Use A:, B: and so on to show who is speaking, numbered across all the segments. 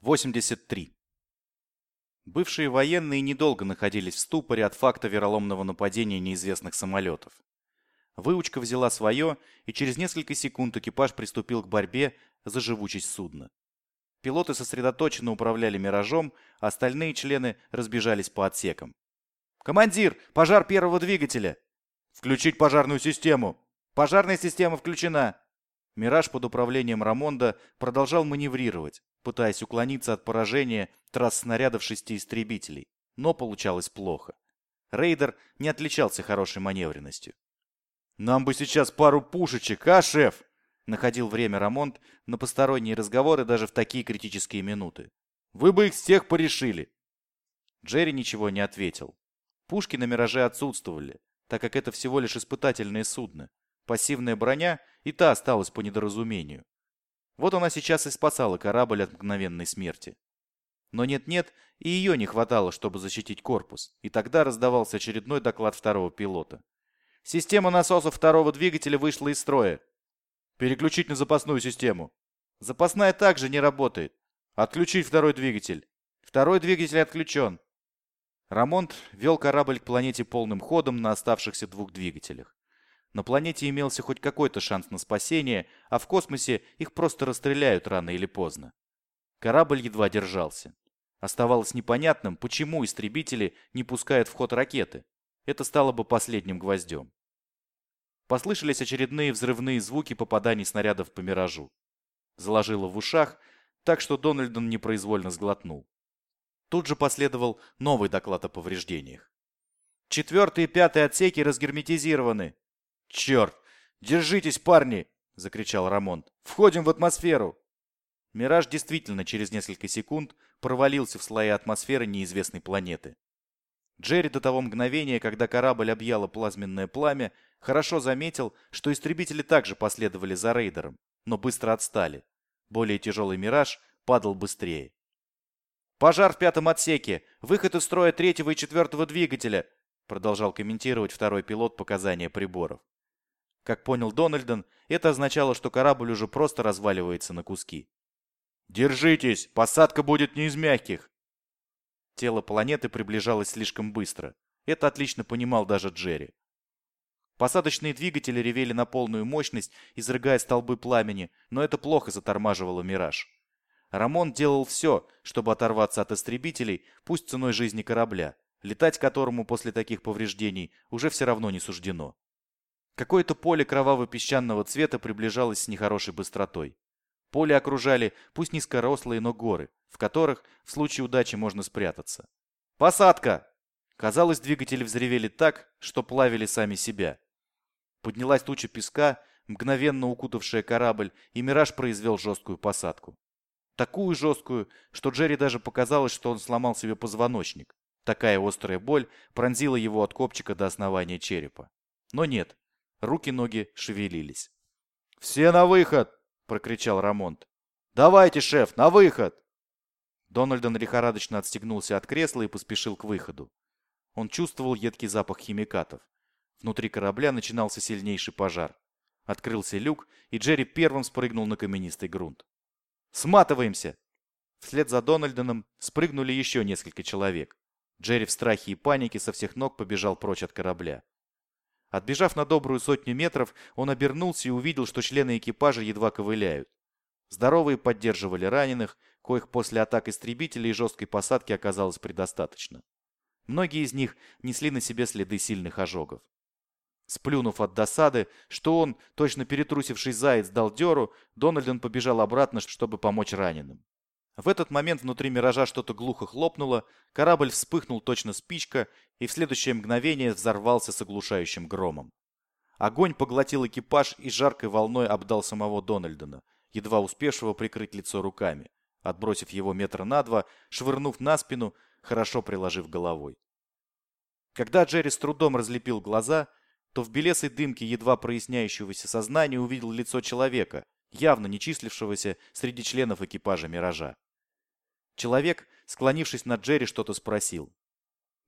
A: 83. Бывшие военные недолго находились в ступоре от факта вероломного нападения неизвестных самолетов. Выучка взяла свое, и через несколько секунд экипаж приступил к борьбе за живучесть судна. Пилоты сосредоточенно управляли «Миражом», а остальные члены разбежались по отсекам. «Командир! Пожар первого двигателя!» «Включить пожарную систему!» «Пожарная система включена!» Мираж под управлением Рамонда продолжал маневрировать, пытаясь уклониться от поражения трасс снарядов шести истребителей, но получалось плохо. Рейдер не отличался хорошей маневренностью. «Нам бы сейчас пару пушечек, а, шеф?» Находил время Рамонт на посторонние разговоры даже в такие критические минуты. «Вы бы их всех порешили!» Джерри ничего не ответил. Пушки на «Мираже» отсутствовали, так как это всего лишь испытательное судно. Пассивная броня и та осталась по недоразумению. Вот она сейчас и спасала корабль от мгновенной смерти. Но нет-нет, и ее не хватало, чтобы защитить корпус, и тогда раздавался очередной доклад второго пилота. Система насосов второго двигателя вышла из строя. Переключить на запасную систему. Запасная также не работает. Отключить второй двигатель. Второй двигатель отключен. Рамонт вел корабль к планете полным ходом на оставшихся двух двигателях. На планете имелся хоть какой-то шанс на спасение, а в космосе их просто расстреляют рано или поздно. Корабль едва держался. Оставалось непонятным, почему истребители не пускают в ход ракеты. Это стало бы последним гвоздем. Послышались очередные взрывные звуки попаданий снарядов по миражу. Заложило в ушах, так что Дональдон непроизвольно сглотнул. Тут же последовал новый доклад о повреждениях. Четвертый и пятый отсеки разгерметизированы. «Черт! Держитесь, парни!» — закричал Рамон. «Входим в атмосферу!» Мираж действительно через несколько секунд провалился в слои атмосферы неизвестной планеты. Джерри до того мгновения, когда корабль объяло плазменное пламя, хорошо заметил, что истребители также последовали за рейдером, но быстро отстали. Более тяжелый «Мираж» падал быстрее. «Пожар в пятом отсеке! Выход из строя третьего и четвертого двигателя!» продолжал комментировать второй пилот показания приборов. Как понял Дональден, это означало, что корабль уже просто разваливается на куски. «Держитесь! Посадка будет не из мягких!» Тело планеты приближалось слишком быстро. Это отлично понимал даже Джерри. Посадочные двигатели ревели на полную мощность, изрыгая столбы пламени, но это плохо затормаживало «Мираж». Рамон делал все, чтобы оторваться от истребителей, пусть ценой жизни корабля, летать которому после таких повреждений уже все равно не суждено. Какое-то поле кроваво-песчаного цвета приближалось с нехорошей быстротой. Поле окружали пусть низкорослые, но горы, в которых в случае удачи можно спрятаться. «Посадка!» Казалось, двигатели взревели так, что плавили сами себя. Поднялась туча песка, мгновенно укутавшая корабль, и «Мираж» произвел жесткую посадку. Такую жесткую, что Джерри даже показалось, что он сломал себе позвоночник. Такая острая боль пронзила его от копчика до основания черепа. Но нет, Руки-ноги шевелились. «Все на выход!» — прокричал Рамонт. «Давайте, шеф, на выход!» Дональдон лихорадочно отстегнулся от кресла и поспешил к выходу. Он чувствовал едкий запах химикатов. Внутри корабля начинался сильнейший пожар. Открылся люк, и Джерри первым спрыгнул на каменистый грунт. «Сматываемся!» Вслед за Дональдоном спрыгнули еще несколько человек. Джерри в страхе и панике со всех ног побежал прочь от корабля. Отбежав на добрую сотню метров, он обернулся и увидел, что члены экипажа едва ковыляют. Здоровые поддерживали раненых, коих после атак истребителей и жесткой посадки оказалось предостаточно. Многие из них несли на себе следы сильных ожогов. Сплюнув от досады, что он, точно перетрусивший заяц, дал дёру, Дональден побежал обратно, чтобы помочь раненым. В этот момент внутри «Миража» что-то глухо хлопнуло, корабль вспыхнул точно спичка и в следующее мгновение взорвался с оглушающим громом. Огонь поглотил экипаж и жаркой волной обдал самого Дональдона, едва успевшего прикрыть лицо руками, отбросив его метра на два, швырнув на спину, хорошо приложив головой. Когда Джерри с трудом разлепил глаза, то в белесой дымке едва проясняющегося сознания увидел лицо человека, явно не числившегося среди членов экипажа «Миража». Человек, склонившись над Джерри, что-то спросил.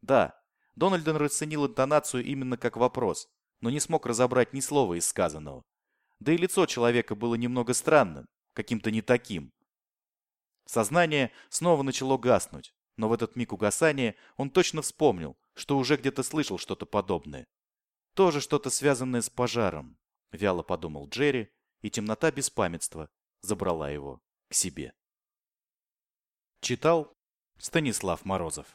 A: Да, Дональден расценил интонацию именно как вопрос, но не смог разобрать ни слова из сказанного. Да и лицо человека было немного странным, каким-то не таким. Сознание снова начало гаснуть, но в этот миг угасания он точно вспомнил, что уже где-то слышал что-то подобное. Тоже что-то связанное с пожаром, вяло подумал Джерри, и темнота беспамятства забрала его к себе. Читал Станислав Морозов